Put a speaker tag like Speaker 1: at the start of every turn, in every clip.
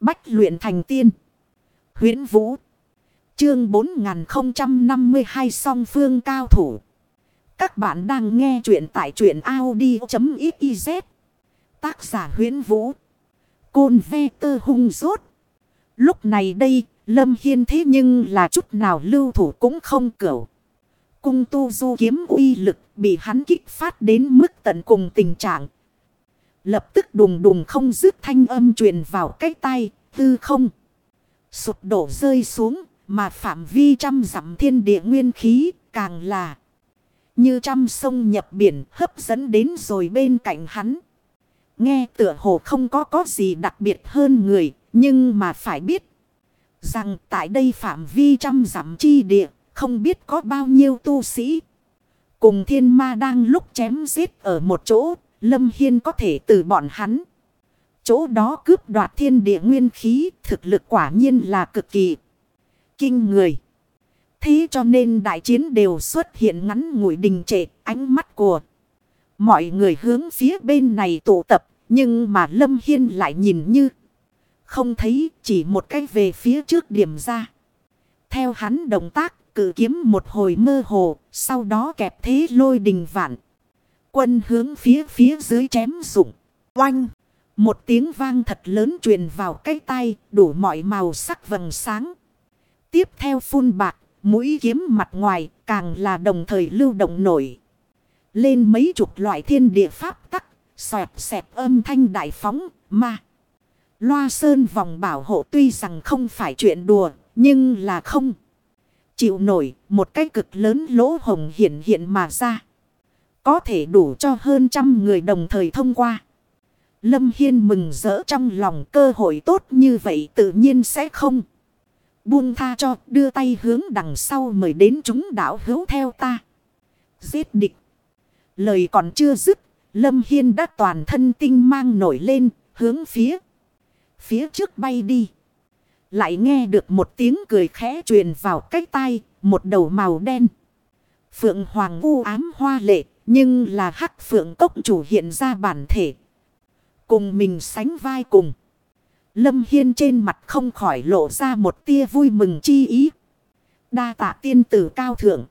Speaker 1: Bách luyện thành tiên. huyễn Vũ. Chương 4052 song phương cao thủ. Các bạn đang nghe truyện tại truyện Audi.xyz. Tác giả huyễn Vũ. Côn ve tơ hung rốt. Lúc này đây, Lâm Hiên thế nhưng là chút nào lưu thủ cũng không cửu. Cung tu du kiếm uy lực bị hắn kích phát đến mức tận cùng tình trạng. Lập tức đùng đùng không dứt thanh âm truyền vào cái tay, tư không. Sụp đổ rơi xuống, mà phạm vi trăm dặm thiên địa nguyên khí, càng là như trăm sông nhập biển hấp dẫn đến rồi bên cạnh hắn. Nghe tựa hồ không có có gì đặc biệt hơn người, nhưng mà phải biết rằng tại đây phạm vi trăm dặm chi địa, không biết có bao nhiêu tu sĩ. Cùng thiên ma đang lúc chém giết ở một chỗ, Lâm Hiên có thể từ bọn hắn. Chỗ đó cướp đoạt thiên địa nguyên khí, thực lực quả nhiên là cực kỳ kinh người. Thế cho nên đại chiến đều xuất hiện ngắn ngủi đình trệ ánh mắt của mọi người hướng phía bên này tụ tập. Nhưng mà Lâm Hiên lại nhìn như không thấy chỉ một cái về phía trước điểm ra. Theo hắn động tác cử kiếm một hồi mơ hồ sau đó kẹp thế lôi đình vạn. Quân hướng phía phía dưới chém rụng. Oanh! Một tiếng vang thật lớn truyền vào cái tay đủ mọi màu sắc vầng sáng. Tiếp theo phun bạc, mũi kiếm mặt ngoài càng là đồng thời lưu động nổi. Lên mấy chục loại thiên địa pháp tắc, xoẹt xẹp âm thanh đại phóng, mà Loa sơn vòng bảo hộ tuy rằng không phải chuyện đùa, nhưng là không. Chịu nổi, một cái cực lớn lỗ hồng hiện hiện mà ra. Có thể đủ cho hơn trăm người đồng thời thông qua. Lâm Hiên mừng rỡ trong lòng cơ hội tốt như vậy tự nhiên sẽ không. Buông tha cho, đưa tay hướng đằng sau mời đến chúng đảo hữu theo ta. Giết địch. Lời còn chưa dứt. Lâm Hiên đã toàn thân tinh mang nổi lên, hướng phía. Phía trước bay đi. Lại nghe được một tiếng cười khẽ truyền vào cách tai. Một đầu màu đen. Phượng Hoàng u ám hoa lệ. Nhưng là hắc phượng cốc chủ hiện ra bản thể. Cùng mình sánh vai cùng. Lâm Hiên trên mặt không khỏi lộ ra một tia vui mừng chi ý. Đa tạ tiên tử cao thượng.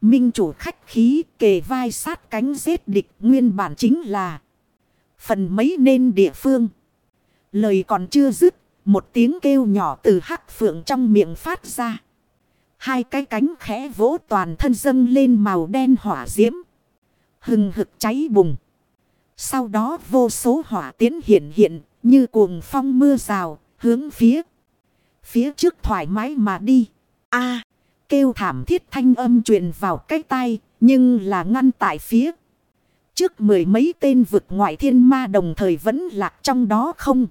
Speaker 1: Minh chủ khách khí kề vai sát cánh giết địch nguyên bản chính là. Phần mấy nên địa phương. Lời còn chưa dứt. Một tiếng kêu nhỏ từ hắc phượng trong miệng phát ra. Hai cái cánh khẽ vỗ toàn thân dâng lên màu đen hỏa diễm. Hừng hực cháy bùng. Sau đó vô số hỏa tiến hiện hiện, như cuồng phong mưa rào, hướng phía. Phía trước thoải mái mà đi. a, kêu thảm thiết thanh âm truyền vào cái tay nhưng là ngăn tại phía. Trước mười mấy tên vực ngoại thiên ma đồng thời vẫn lạc trong đó không.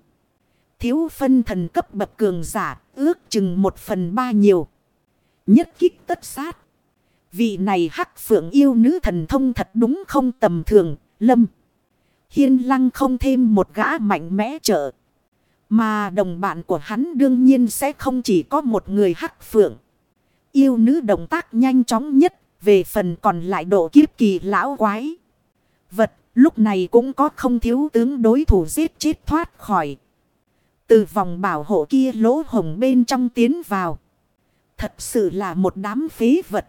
Speaker 1: Thiếu phân thần cấp bậc cường giả, ước chừng một phần ba nhiều. Nhất kích tất sát. Vị này hắc phượng yêu nữ thần thông thật đúng không tầm thường, lâm. Hiên lăng không thêm một gã mạnh mẽ trợ. Mà đồng bạn của hắn đương nhiên sẽ không chỉ có một người hắc phượng. Yêu nữ động tác nhanh chóng nhất, về phần còn lại độ kiếp kỳ lão quái. Vật, lúc này cũng có không thiếu tướng đối thủ giết chết thoát khỏi. Từ vòng bảo hộ kia lỗ hồng bên trong tiến vào. Thật sự là một đám phế vật.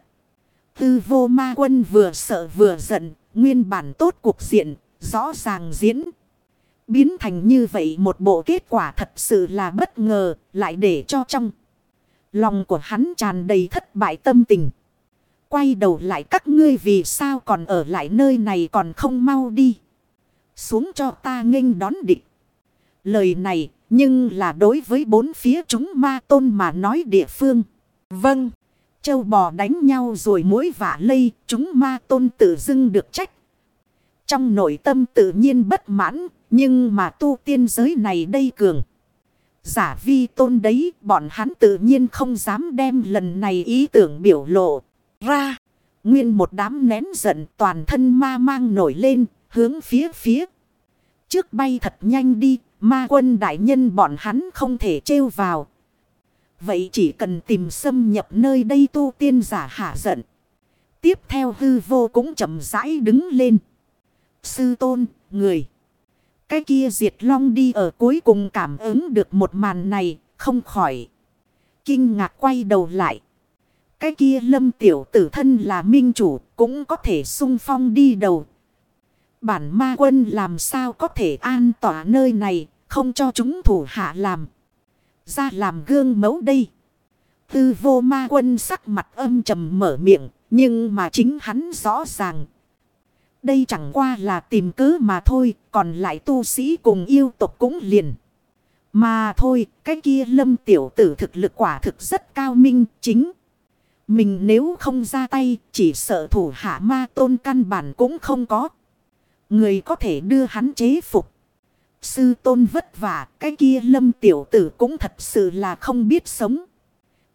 Speaker 1: Tư vô ma quân vừa sợ vừa giận, nguyên bản tốt cuộc diện, rõ ràng diễn. Biến thành như vậy một bộ kết quả thật sự là bất ngờ, lại để cho trong. Lòng của hắn tràn đầy thất bại tâm tình. Quay đầu lại các ngươi vì sao còn ở lại nơi này còn không mau đi. Xuống cho ta nghênh đón địch. Lời này nhưng là đối với bốn phía chúng ma tôn mà nói địa phương. Vâng. Châu bò đánh nhau rồi mỗi vả lây. Chúng ma tôn tự dưng được trách. Trong nội tâm tự nhiên bất mãn. Nhưng mà tu tiên giới này đây cường. Giả vi tôn đấy, bọn hắn tự nhiên không dám đem lần này ý tưởng biểu lộ ra. Nguyên một đám nén giận, toàn thân ma mang nổi lên, hướng phía phía. Trước bay thật nhanh đi, Ma quân đại nhân bọn hắn không thể trêu vào. Vậy chỉ cần tìm xâm nhập nơi đây tu tiên giả hạ giận. Tiếp theo hư vô cũng chậm rãi đứng lên. Sư tôn, người. Cái kia diệt long đi ở cuối cùng cảm ứng được một màn này, không khỏi. Kinh ngạc quay đầu lại. Cái kia lâm tiểu tử thân là minh chủ, cũng có thể sung phong đi đầu. Bản ma quân làm sao có thể an tỏa nơi này, không cho chúng thủ hạ làm. Ra làm gương mẫu đây. Tư vô ma quân sắc mặt âm trầm mở miệng, nhưng mà chính hắn rõ ràng. Đây chẳng qua là tìm cớ mà thôi, còn lại tu sĩ cùng yêu tộc cũng liền. Mà thôi, cái kia lâm tiểu tử thực lực quả thực rất cao minh, chính. Mình nếu không ra tay, chỉ sợ thủ hạ ma tôn căn bản cũng không có. Người có thể đưa hắn chế phục. Sư tôn vất vả, cái kia lâm tiểu tử cũng thật sự là không biết sống.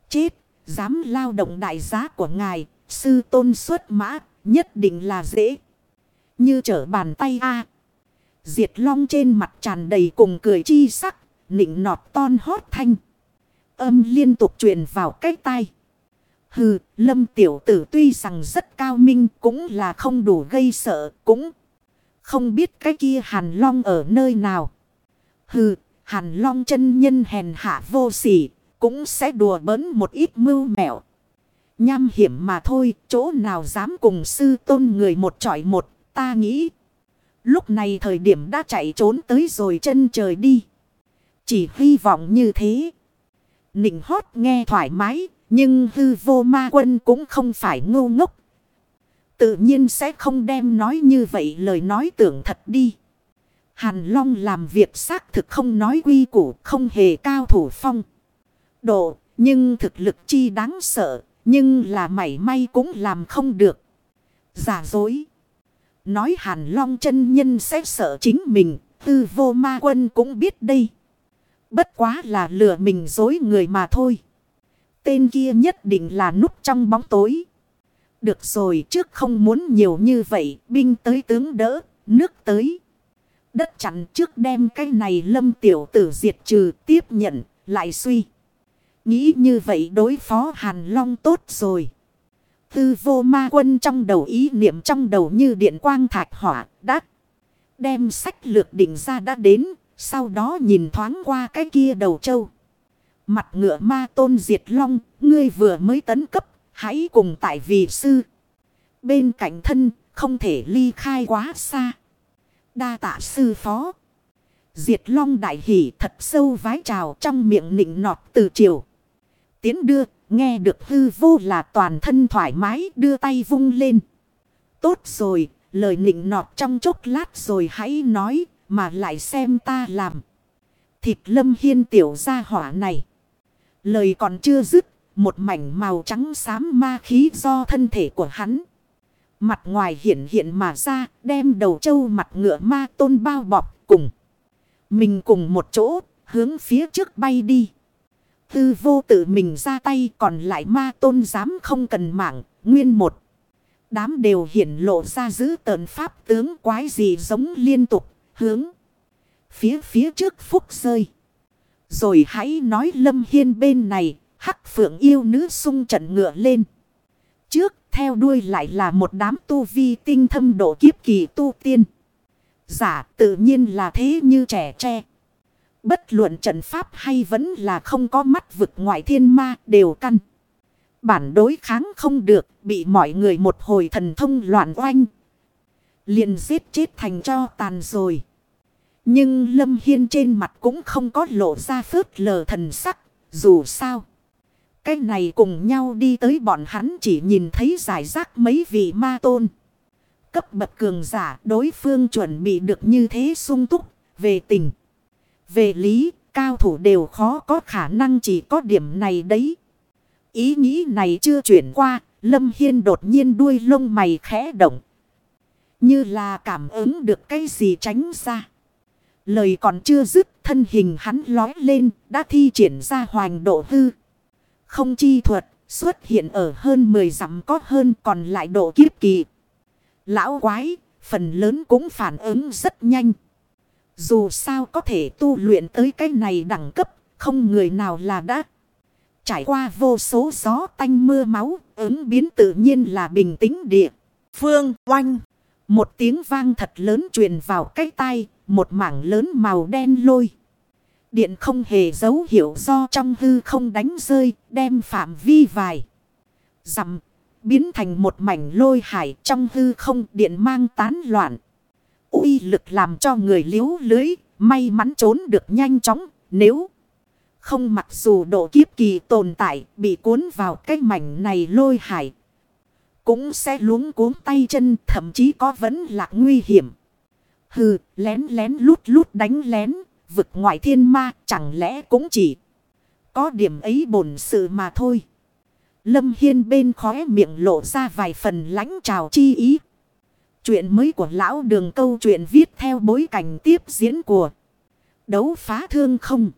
Speaker 1: Chết, dám lao động đại giá của ngài, sư tôn xuất mã, nhất định là dễ. Như trở bàn tay a Diệt long trên mặt tràn đầy cùng cười chi sắc, nịnh nọt ton hót thanh. Âm liên tục truyền vào cái tai. Hừ, lâm tiểu tử tuy rằng rất cao minh cũng là không đủ gây sợ, cũng không biết cái kia hàn long ở nơi nào. Hừ, hàn long chân nhân hèn hạ vô sỉ, cũng sẽ đùa bỡn một ít mưu mẹo. Nham hiểm mà thôi, chỗ nào dám cùng sư tôn người một trọi một, ta nghĩ. Lúc này thời điểm đã chạy trốn tới rồi chân trời đi. Chỉ hy vọng như thế. Nịnh hót nghe thoải mái, nhưng hư vô ma quân cũng không phải ngu ngốc. Tự nhiên sẽ không đem nói như vậy lời nói tưởng thật đi. Hàn Long làm việc xác thực không nói quy củ, không hề cao thủ phong. Độ, nhưng thực lực chi đáng sợ, nhưng là mảy may cũng làm không được. Giả dối. Nói Hàn Long chân nhân sẽ sợ chính mình, tư vô ma quân cũng biết đây. Bất quá là lừa mình dối người mà thôi. Tên kia nhất định là núp trong bóng tối. Được rồi trước không muốn nhiều như vậy, binh tới tướng đỡ, nước tới. Đất chặn trước đem cái này lâm tiểu tử diệt trừ tiếp nhận, lại suy. Nghĩ như vậy đối phó Hàn Long tốt rồi. Tư vô ma quân trong đầu ý niệm trong đầu như điện quang thạch hỏa đắt. Đem sách lược định ra đã đến. Sau đó nhìn thoáng qua cái kia đầu trâu. Mặt ngựa ma tôn diệt long. Ngươi vừa mới tấn cấp. Hãy cùng tại vị sư. Bên cạnh thân không thể ly khai quá xa. Đa tạ sư phó. Diệt long đại hỷ thật sâu vái trào trong miệng nịnh nọt từ chiều. Tiến đưa Nghe được hư vô là toàn thân thoải mái đưa tay vung lên. Tốt rồi, lời nịnh nọt trong chốc lát rồi hãy nói, mà lại xem ta làm. Thịt lâm hiên tiểu ra hỏa này. Lời còn chưa dứt, một mảnh màu trắng xám ma khí do thân thể của hắn. Mặt ngoài hiện hiện mà ra, đem đầu trâu mặt ngựa ma tôn bao bọc cùng. Mình cùng một chỗ, hướng phía trước bay đi. Tư vô tự mình ra tay còn lại ma tôn dám không cần mạng, nguyên một. Đám đều hiển lộ ra giữ tờn pháp tướng quái gì giống liên tục, hướng. Phía phía trước phúc rơi. Rồi hãy nói lâm hiên bên này, hắc phượng yêu nữ sung trận ngựa lên. Trước theo đuôi lại là một đám tu vi tinh thâm độ kiếp kỳ tu tiên. Giả tự nhiên là thế như trẻ tre. Bất luận trận pháp hay vẫn là không có mắt vực ngoại thiên ma đều căn. Bản đối kháng không được, bị mọi người một hồi thần thông loạn oanh. liền giết chết thành cho tàn rồi. Nhưng Lâm Hiên trên mặt cũng không có lộ ra phớt lờ thần sắc, dù sao. Cái này cùng nhau đi tới bọn hắn chỉ nhìn thấy giải rác mấy vị ma tôn. Cấp bậc cường giả đối phương chuẩn bị được như thế sung túc về tình. Về lý, cao thủ đều khó có khả năng chỉ có điểm này đấy. Ý nghĩ này chưa chuyển qua, Lâm Hiên đột nhiên đuôi lông mày khẽ động. Như là cảm ứng được cái gì tránh ra. Lời còn chưa dứt, thân hình hắn lói lên, đã thi triển ra hoành độ hư. Không chi thuật, xuất hiện ở hơn 10 dặm có hơn còn lại độ kiếp kỳ. Lão quái, phần lớn cũng phản ứng rất nhanh. Dù sao có thể tu luyện tới cái này đẳng cấp, không người nào là đã. Trải qua vô số gió tanh mưa máu, ứng biến tự nhiên là bình tĩnh địa. Phương oanh, một tiếng vang thật lớn truyền vào cái tai, một mảng lớn màu đen lôi. Điện không hề dấu hiệu do trong hư không đánh rơi, đem phạm vi vài. Dặm, biến thành một mảnh lôi hải trong hư không điện mang tán loạn. uy lực làm cho người liếu lưới, may mắn trốn được nhanh chóng, nếu không mặc dù độ kiếp kỳ tồn tại bị cuốn vào cái mảnh này lôi hải. Cũng sẽ luống cuốn tay chân thậm chí có vẫn lạc nguy hiểm. Hừ, lén lén lút lút đánh lén, vực ngoại thiên ma, chẳng lẽ cũng chỉ có điểm ấy bổn sự mà thôi. Lâm Hiên bên khóe miệng lộ ra vài phần lãnh trào chi ý. Chuyện mới của lão đường câu chuyện viết theo bối cảnh tiếp diễn của đấu phá thương không.